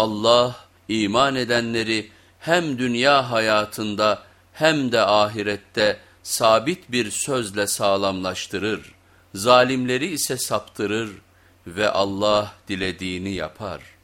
Allah iman edenleri hem dünya hayatında hem de ahirette sabit bir sözle sağlamlaştırır. Zalimleri ise saptırır ve Allah dilediğini yapar.''